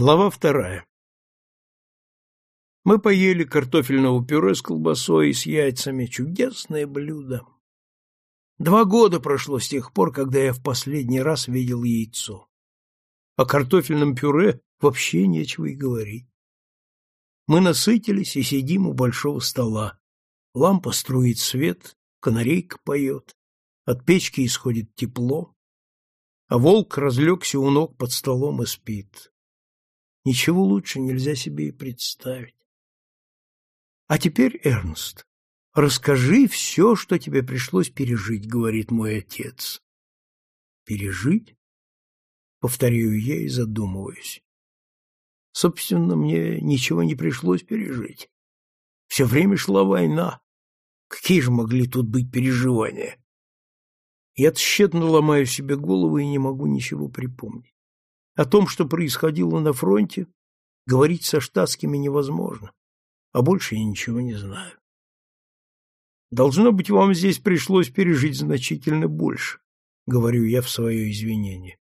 Глава вторая. Мы поели картофельного пюре с колбасой и с яйцами. Чудесное блюдо. Два года прошло с тех пор, когда я в последний раз видел яйцо. О картофельном пюре вообще нечего и говорить. Мы насытились и сидим у большого стола. Лампа струит свет, канарейка поет, от печки исходит тепло, а волк разлегся у ног под столом и спит. Ничего лучше нельзя себе и представить. А теперь, Эрнст, расскажи все, что тебе пришлось пережить, говорит мой отец. Пережить? Повторяю я и задумываюсь. Собственно, мне ничего не пришлось пережить. Все время шла война. Какие же могли тут быть переживания? Я тщетно ломаю себе голову и не могу ничего припомнить. О том, что происходило на фронте, говорить со штатскими невозможно, а больше я ничего не знаю. Должно быть, вам здесь пришлось пережить значительно больше, говорю я в свое извинение.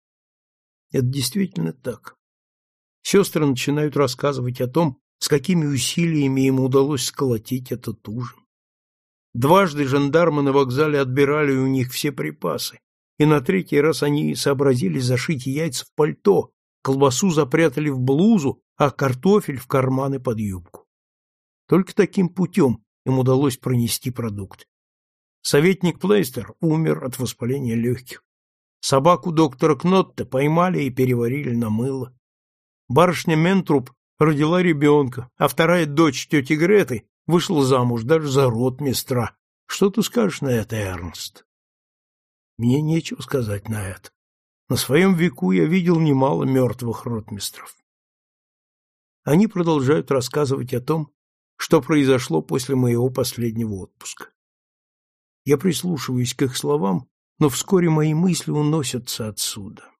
Это действительно так. Сестры начинают рассказывать о том, с какими усилиями им удалось сколотить этот ужин. Дважды жандармы на вокзале отбирали у них все припасы, и на третий раз они сообразили зашить яйца в пальто, колбасу запрятали в блузу, а картофель в карманы под юбку. Только таким путем им удалось пронести продукт. Советник Плейстер умер от воспаления легких. Собаку доктора Кнотта поймали и переварили на мыло. Барышня Ментруп родила ребенка, а вторая дочь тети Греты вышла замуж даже за род мистра. Что ты скажешь на это, Эрнст? Мне нечего сказать на это. На своем веку я видел немало мертвых ротмистров. Они продолжают рассказывать о том, что произошло после моего последнего отпуска. Я прислушиваюсь к их словам, но вскоре мои мысли уносятся отсюда.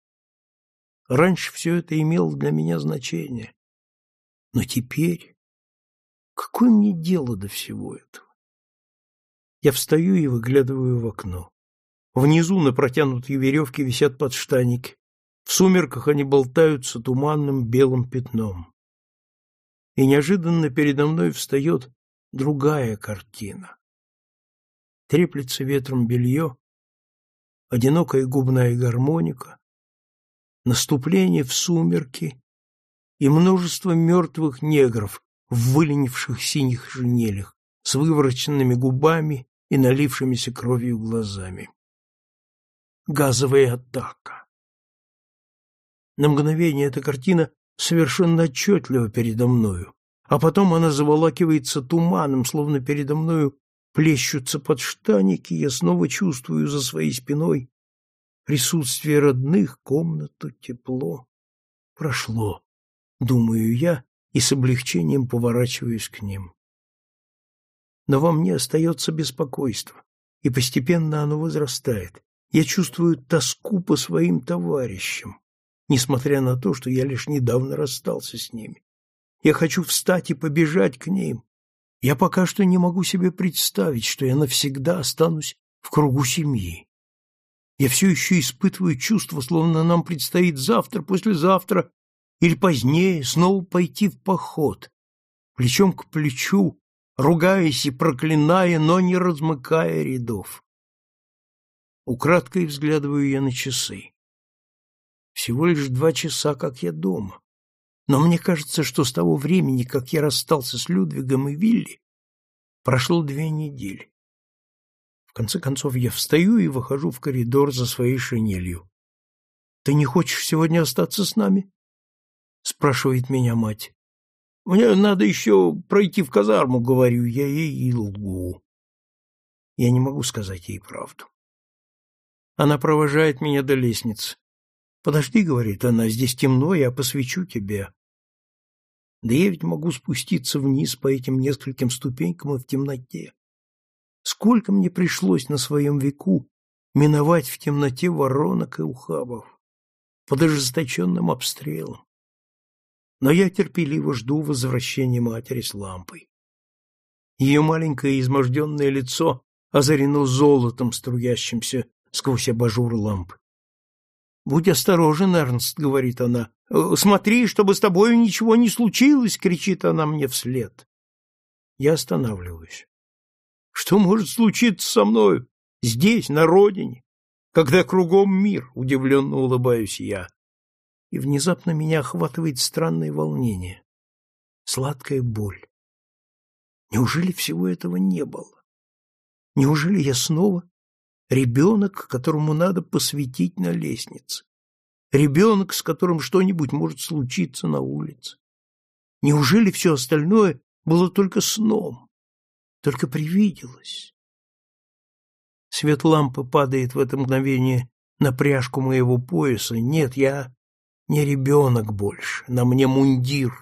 Раньше все это имело для меня значение, но теперь какое мне дело до всего этого? Я встаю и выглядываю в окно. Внизу на протянутой веревке висят подштанники. В сумерках они болтаются туманным белым пятном. И неожиданно передо мной встает другая картина. Треплется ветром белье, одинокая губная гармоника, наступление в сумерки и множество мертвых негров в выленивших синих шинелях с вывороченными губами и налившимися кровью глазами газовая атака. На мгновение эта картина совершенно отчетлива передо мною, а потом она заволакивается туманом, словно передо мною плещутся подштаники, я снова чувствую за своей спиной присутствие родных, комнату, тепло. Прошло, думаю я, и с облегчением поворачиваюсь к ним. Но во мне остается беспокойство, и постепенно оно возрастает. Я чувствую тоску по своим товарищам, несмотря на то, что я лишь недавно расстался с ними. Я хочу встать и побежать к ним. Я пока что не могу себе представить, что я навсегда останусь в кругу семьи. Я все еще испытываю чувство, словно нам предстоит завтра, послезавтра или позднее снова пойти в поход, плечом к плечу, ругаясь и проклиная, но не размыкая рядов. Украдкой взглядываю я на часы. Всего лишь два часа, как я дома. Но мне кажется, что с того времени, как я расстался с Людвигом и Вилли, прошло две недели. В конце концов я встаю и выхожу в коридор за своей шинелью. «Ты не хочешь сегодня остаться с нами?» — спрашивает меня мать. «Мне надо еще пройти в казарму», — говорю я ей и лгу. Я не могу сказать ей правду. Она провожает меня до лестницы. «Подожди», — говорит она, — «здесь темно, я посвечу тебе». Да я ведь могу спуститься вниз по этим нескольким ступенькам и в темноте. Сколько мне пришлось на своем веку миновать в темноте воронок и ухабов, под ожесточенным обстрелом. Но я терпеливо жду возвращения матери с лампой. Ее маленькое изможденное лицо озарено золотом, струящимся сквозь абажур ламп. Будь осторожен, Эрнст, говорит она. Смотри, чтобы с тобой ничего не случилось, кричит она мне вслед. Я останавливаюсь. Что может случиться со мною здесь, на родине, когда кругом мир, удивленно улыбаюсь я. И внезапно меня охватывает странное волнение, сладкая боль. Неужели всего этого не было? Неужели я снова ребенок, которому надо посвятить на лестнице? Ребенок, с которым что-нибудь может случиться на улице? Неужели все остальное было только сном, только привиделось? Свет лампы падает в это мгновение на пряжку моего пояса. Нет, я не ребенок больше, на мне мундир.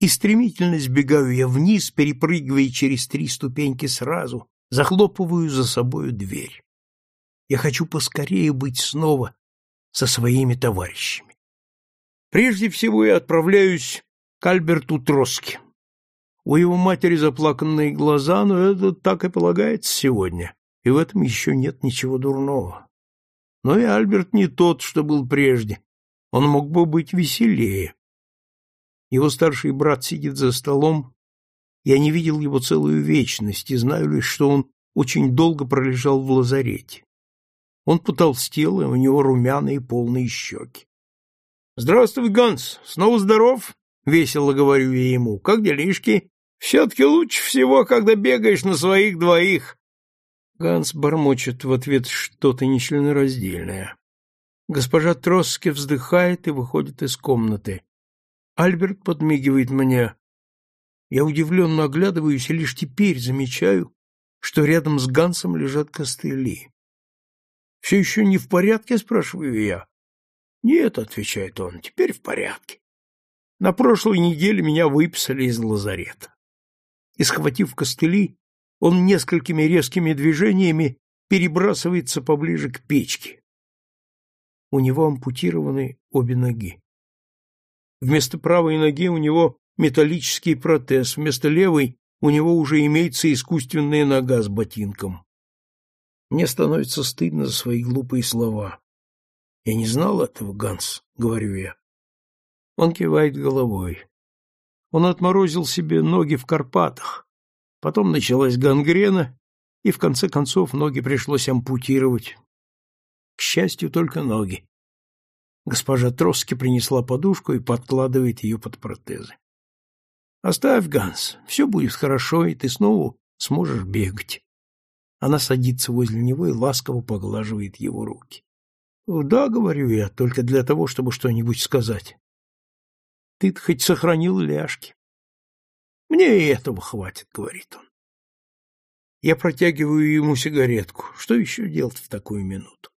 И стремительно сбегаю я вниз, перепрыгивая через три ступеньки сразу, захлопываю за собою дверь. Я хочу поскорее быть снова со своими товарищами. Прежде всего я отправляюсь к Альберту Троски. У его матери заплаканные глаза, но это так и полагается сегодня, и в этом еще нет ничего дурного. Но и Альберт не тот, что был прежде. Он мог бы быть веселее. Его старший брат сидит за столом. Я не видел его целую вечность и знаю лишь, что он очень долго пролежал в лазарете. Он потолстел, и у него румяные полные щеки. — Здравствуй, Ганс, снова здоров? — весело говорю я ему. — Как делишки? Все-таки лучше всего, когда бегаешь на своих двоих. Ганс бормочет в ответ что-то нечленораздельное. Госпожа Тросски вздыхает и выходит из комнаты. Альберт подмигивает мне. Я удивленно оглядываюсь и лишь теперь замечаю, что рядом с Гансом лежат костыли. «Все еще не в порядке?» — спрашиваю я. «Нет», — отвечает он, — «теперь в порядке. На прошлой неделе меня выписали из лазарета». И, схватив костыли, он несколькими резкими движениями перебрасывается поближе к печке. У него ампутированы обе ноги. Вместо правой ноги у него металлический протез, вместо левой у него уже имеется искусственная нога с ботинком. Мне становится стыдно за свои глупые слова. Я не знал этого, Ганс, говорю я. Он кивает головой. Он отморозил себе ноги в Карпатах. Потом началась гангрена, и в конце концов ноги пришлось ампутировать. К счастью, только ноги. Госпожа Троски принесла подушку и подкладывает ее под протезы. Оставь, Ганс, все будет хорошо, и ты снова сможешь бегать. Она садится возле него и ласково поглаживает его руки. Да, говорю я, только для того, чтобы что-нибудь сказать. ты хоть сохранил ляжки. Мне и этого хватит, говорит он. Я протягиваю ему сигаретку. Что еще делать в такую минуту?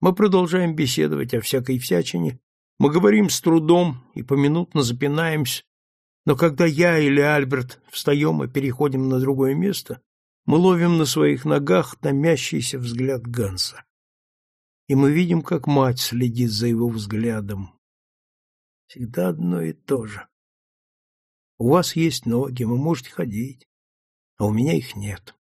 Мы продолжаем беседовать о всякой всячине. Мы говорим с трудом и поминутно запинаемся. Но когда я или Альберт встаем и переходим на другое место, мы ловим на своих ногах томящийся взгляд Ганса. И мы видим, как мать следит за его взглядом. Всегда одно и то же. У вас есть ноги, вы можете ходить, а у меня их нет.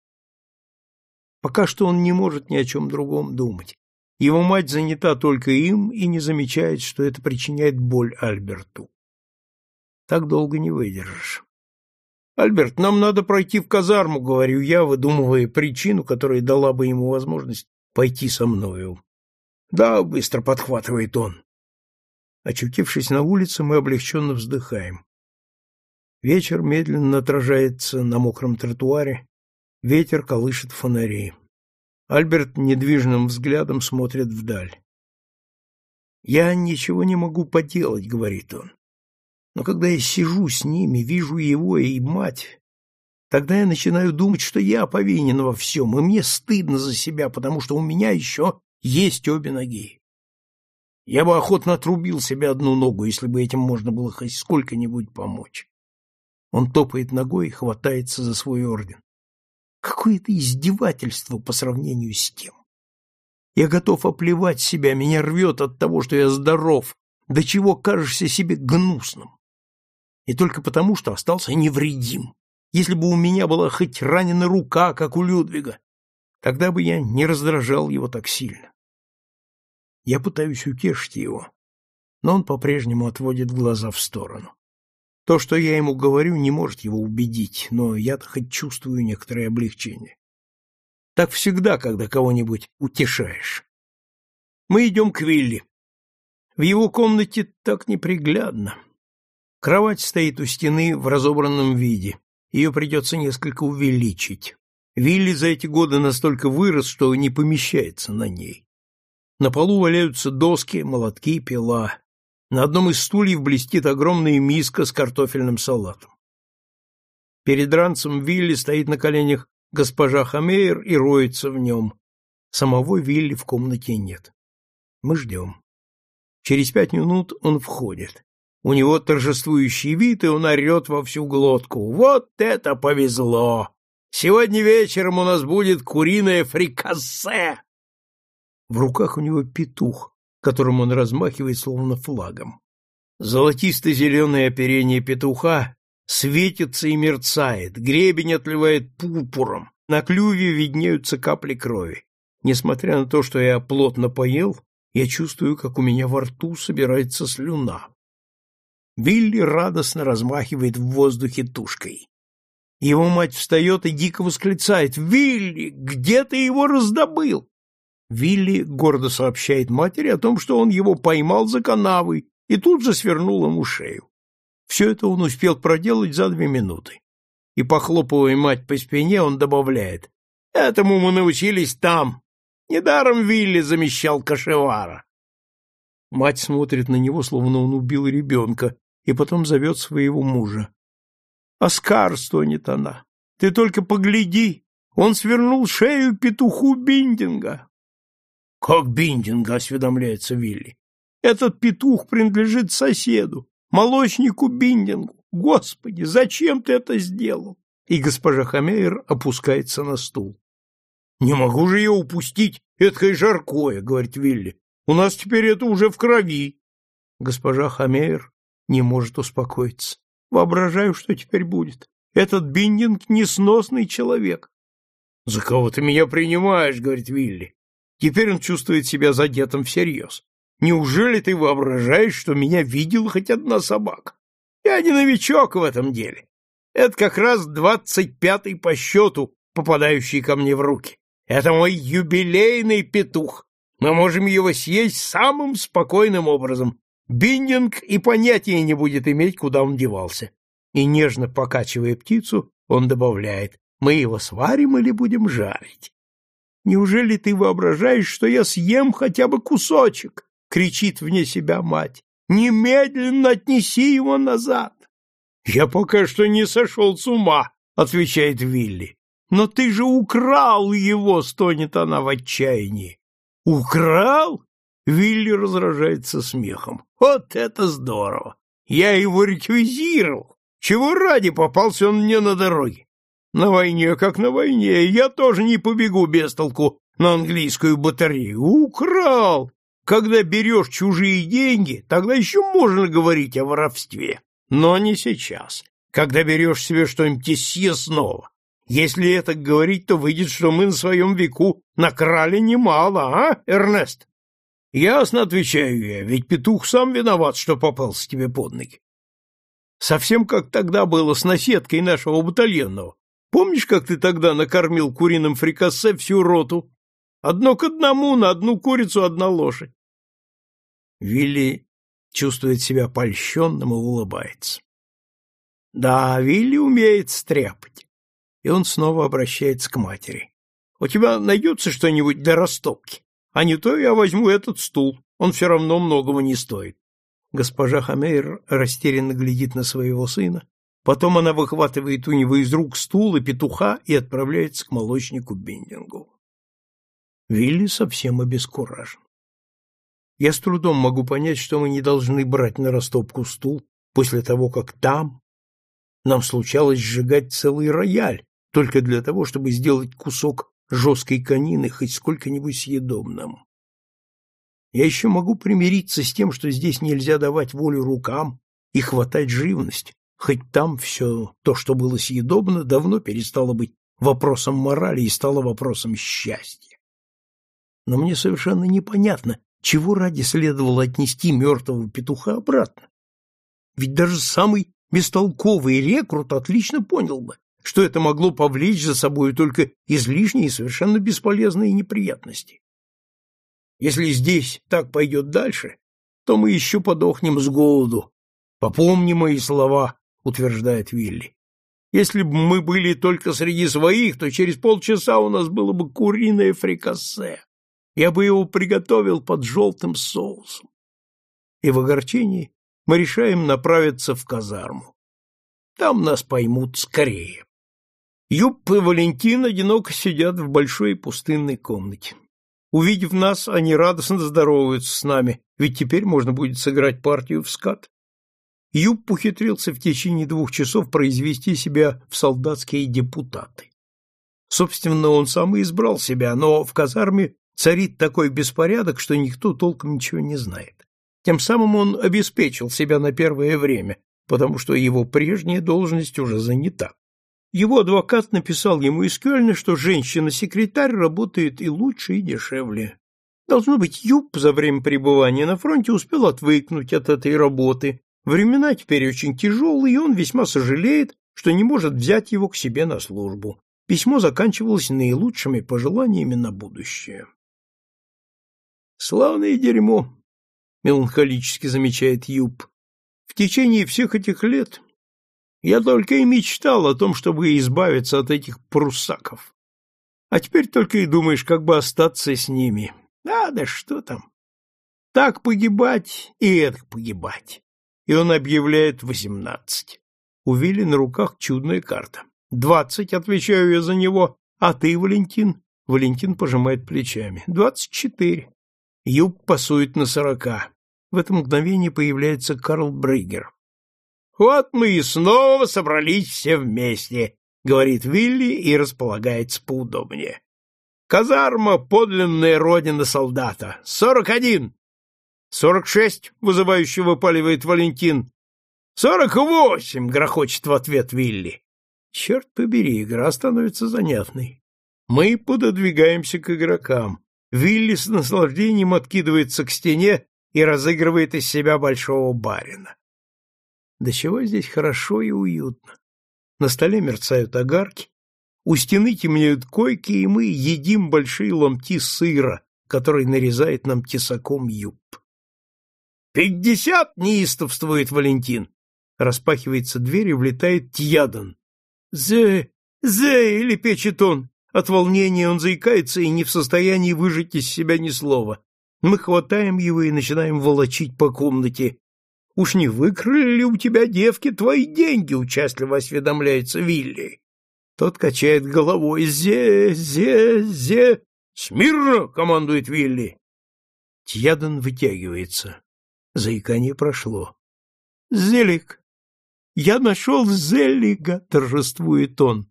Пока что он не может ни о чем другом думать. Его мать занята только им и не замечает, что это причиняет боль Альберту. Так долго не выдержишь. Альберт, нам надо пройти в казарму, говорю я, выдумывая причину, которая дала бы ему возможность пойти со мною. Да, быстро подхватывает он. Очутившись на улице, мы облегченно вздыхаем. Вечер медленно отражается на мокром тротуаре, ветер колышет фонари. Альберт недвижным взглядом смотрит вдаль. «Я ничего не могу поделать», — говорит он. Но когда я сижу с ними, вижу его и мать, тогда я начинаю думать, что я повинен во всем, и мне стыдно за себя, потому что у меня еще есть обе ноги. Я бы охотно отрубил себе одну ногу, если бы этим можно было хоть сколько-нибудь помочь. Он топает ногой и хватается за свой орден. Какое это издевательство по сравнению с тем. Я готов оплевать себя, меня рвет от того, что я здоров, до чего кажешься себе гнусным и только потому, что остался невредим. Если бы у меня была хоть ранена рука, как у Людвига, тогда бы я не раздражал его так сильно. Я пытаюсь утешить его, но он по-прежнему отводит глаза в сторону. То, что я ему говорю, не может его убедить, но я-то хоть чувствую некоторое облегчение. Так всегда, когда кого-нибудь утешаешь. Мы идем к Вилли. В его комнате так неприглядно. Кровать стоит у стены в разобранном виде. Ее придется несколько увеличить. Вилли за эти годы настолько вырос, что не помещается на ней. На полу валяются доски, молотки, пила. На одном из стульев блестит огромная миска с картофельным салатом. Перед ранцем Вилли стоит на коленях госпожа Хамейер и роется в нем. Самого Вилли в комнате нет. Мы ждем. Через пять минут он входит. У него торжествующий вид, и он орет во всю глотку. «Вот это повезло! Сегодня вечером у нас будет куриное фрикассе!» В руках у него петух, которым он размахивает словно флагом. Золотисто-зеленое оперение петуха светится и мерцает, гребень отливает пурпуром, на клюве виднеются капли крови. Несмотря на то, что я плотно поел, я чувствую, как у меня во рту собирается слюна. Вилли радостно размахивает в воздухе тушкой. Его мать встает и дико восклицает «Вилли, где ты его раздобыл?» Вилли гордо сообщает матери о том, что он его поймал за канавой и тут же свернул ему шею. Все это он успел проделать за две минуты. И, похлопывая мать по спине, он добавляет «Этому мы научились там. Недаром Вилли замещал кошевара». Мать смотрит на него, словно он убил ребенка, и потом зовет своего мужа. «Оскар!» — стонет она. «Ты только погляди! Он свернул шею петуху Биндинга!» «Как Биндинга?» — осведомляется Вилли. «Этот петух принадлежит соседу, молочнику Биндингу. Господи, зачем ты это сделал?» И госпожа Хамейер опускается на стул. «Не могу же я упустить эткое жаркое», — говорит Вилли. «У нас теперь это уже в крови». Госпожа Хамейер не может успокоиться. Воображаю, что теперь будет. Этот Биндинг — несносный человек. — За кого ты меня принимаешь? — говорит Вилли. Теперь он чувствует себя задетым всерьез. Неужели ты воображаешь, что меня видела хоть одна собака? Я не новичок в этом деле. Это как раз двадцать пятый по счету, попадающий ко мне в руки. Это мой юбилейный петух. Мы можем его съесть самым спокойным образом, Биндинг и понятия не будет иметь, куда он девался. И, нежно покачивая птицу, он добавляет, мы его сварим или будем жарить. Неужели ты воображаешь, что я съем хотя бы кусочек? кричит вне себя мать. Немедленно отнеси его назад. Я пока что не сошел с ума, отвечает Вилли. Но ты же украл его, стонет она в отчаянии. Украл? Вилли разражается смехом. Вот это здорово! Я его реквизировал. Чего ради попался он мне на дороге? На войне, как на войне, я тоже не побегу без толку на английскую батарею. Украл! Когда берешь чужие деньги, тогда еще можно говорить о воровстве. Но не сейчас, когда берешь себе что-нибудь съестного. Если это говорить, то выйдет, что мы на своем веку накрали немало, а, Эрнест? Ясно отвечаю я, ведь петух сам виноват, что попался тебе под ноги. Совсем как тогда было с наседкой нашего батальонного. Помнишь, как ты тогда накормил куриным фрикасе всю роту? Одно к одному, на одну курицу одна лошадь. Вилли чувствует себя польщенным и улыбается. Да, Вилли умеет стряпать. И он снова обращается к матери. У тебя найдется что-нибудь для растопки? А не то я возьму этот стул, он все равно многого не стоит. Госпожа Хамейр растерянно глядит на своего сына, потом она выхватывает у него из рук стул и петуха и отправляется к молочнику Бендингу. Вилли совсем обескуражен. Я с трудом могу понять, что мы не должны брать на растопку стул после того, как там нам случалось сжигать целый рояль только для того, чтобы сделать кусок жесткой конины хоть сколько-нибудь съедобным. Я еще могу примириться с тем, что здесь нельзя давать волю рукам и хватать живность, хоть там все то, что было съедобно, давно перестало быть вопросом морали и стало вопросом счастья. Но мне совершенно непонятно, чего ради следовало отнести мертвого петуха обратно? Ведь даже самый бестолковый рекрут отлично понял бы, что это могло повлечь за собой только излишние и совершенно бесполезные неприятности. Если здесь так пойдет дальше, то мы еще подохнем с голоду. Попомни мои слова, утверждает Вилли. Если бы мы были только среди своих, то через полчаса у нас было бы куриное фрикассе. Я бы его приготовил под желтым соусом. И в огорчении мы решаем направиться в казарму. Там нас поймут скорее. Юб и Валентин одиноко сидят в большой пустынной комнате. Увидев нас, они радостно здороваются с нами, ведь теперь можно будет сыграть партию в скат. Юб ухитрился в течение двух часов произвести себя в солдатские депутаты. Собственно, он сам и избрал себя, но в казарме царит такой беспорядок, что никто толком ничего не знает. Тем самым он обеспечил себя на первое время, потому что его прежняя должность уже занята. Его адвокат написал ему из Кёльна, что женщина-секретарь работает и лучше, и дешевле. Должно быть, Юб за время пребывания на фронте успел отвыкнуть от этой работы. Времена теперь очень тяжелые, и он весьма сожалеет, что не может взять его к себе на службу. Письмо заканчивалось наилучшими пожеланиями на будущее. «Славное дерьмо», — меланхолически замечает Юб. «В течение всех этих лет я только и мечтал о том, чтобы избавиться от этих пруссаков. А теперь только и думаешь, как бы остаться с ними. А, да что там. Так погибать и это погибать. И он объявляет восемнадцать. У Вилли на руках чудная карта. Двадцать, отвечаю я за него. А ты, Валентин? Валентин пожимает плечами. Двадцать четыре. Юб пасует на сорока. В это мгновение появляется Карл Брейгер. Вот мы и снова собрались все вместе, говорит Вилли и располагается поудобнее. Казарма подлинная родина солдата. Сорок один. Сорок шесть, вызывающе выпаливает Валентин. Сорок восемь, грохочет в ответ Вилли. Черт побери, игра становится занятной. Мы пододвигаемся к игрокам. Вилли с наслаждением откидывается к стене и разыгрывает из себя большого барина. Да чего здесь хорошо и уютно. На столе мерцают огарки, у стены темнеют койки, и мы едим большие ломти сыра, который нарезает нам тесаком юб. «Пятьдесят!» — неистовствует Валентин. Распахивается дверь и влетает Тьядан. «Зе! Зе!» — лепечет он. От волнения он заикается и не в состоянии выжать из себя ни слова. Мы хватаем его и начинаем волочить по комнате. Уж не выкрали ли у тебя, девки, твои деньги, участливо осведомляется Вилли. Тот качает головой. Зе, зе, зе. Смирно, командует Вилли. Тьядан вытягивается. Заикание прошло. Зелик. Я нашел Зелига, торжествует он.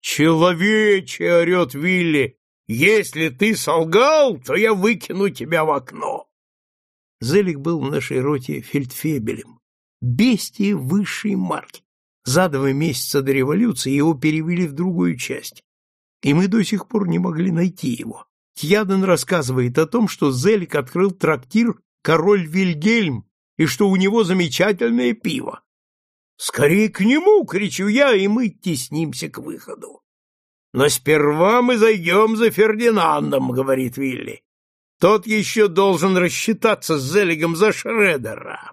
Человече, орет Вилли. Если ты солгал, то я выкину тебя в окно. Зелик был в нашей роте фельдфебелем, бестие высшей марки. За два месяца до революции его перевели в другую часть, и мы до сих пор не могли найти его. Тьяден рассказывает о том, что Зелик открыл трактир «Король Вильгельм» и что у него замечательное пиво. «Скорее к нему!» — кричу я, и мы теснимся к выходу. «Но сперва мы зайдем за Фердинандом», — говорит Вилли. Тот еще должен рассчитаться с Зелигом за Шредера.